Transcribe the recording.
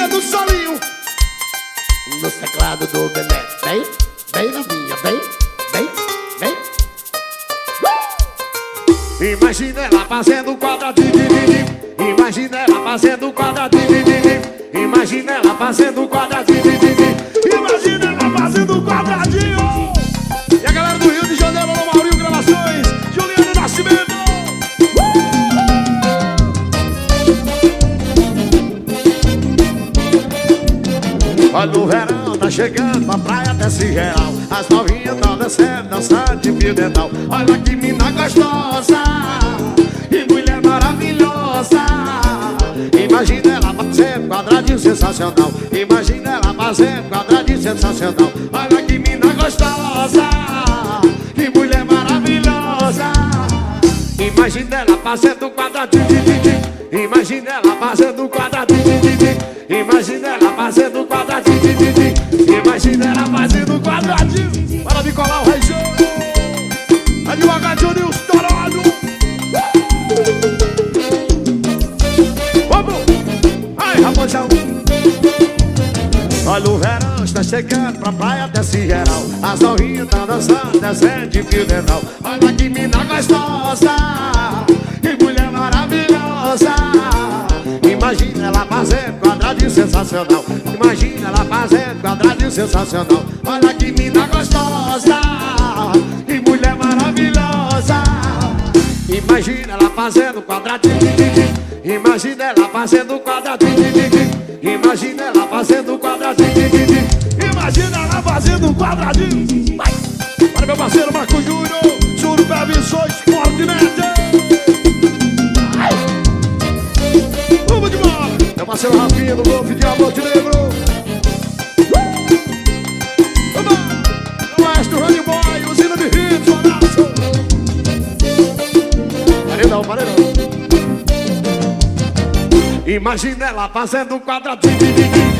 música do Solinho. No teclado do Belé. Vem, vem novinha, vem, vem, vem. Imagina ela fazendo quadradinho. Imagina ela fazendo quadradinho. Imagina ela fazendo quadradinho. Olha o verão, tá chegando, a praia desce geral. As novinhas tão descendo, dançando de fio dental. Olha que mina gostosa E mulher maravilhosa. Imagina ela fazendo quadradinho sensacional. Imagina ela fazendo quadradinho sensacional. Olha que mina gostosa Que mulher maravilhosa. Imagina ela fazendo quadradinho Imagina ela fazendo quadradinho Imagina ela está chegando pra praia desse geral. As novinhas estão dançando, descendo de fio dental Olha que mina gostosa Que mulher maravilhosa. Imagina ela fazendo quadradinho sensacional. Imagina ela fazendo quadradinho sensacional. Olha que mina gostosa Que mulher maravilhosa. Imagina ela fazendo quadradinho. Imagina ela fazendo quadradinho. Imagina ela fazendo quadradinho quadradinho Vai! Para meu parceiro Marco Júnior. Júnior Previsões Fortemente Ai! Vamos de bola. Meu parceiro Rafinha do Golfe de Monte Negro. Vamos! O Maestro Honey Boy, usina de hits, abraço Paredão, paredão Imagina ela fazendo um quadradinho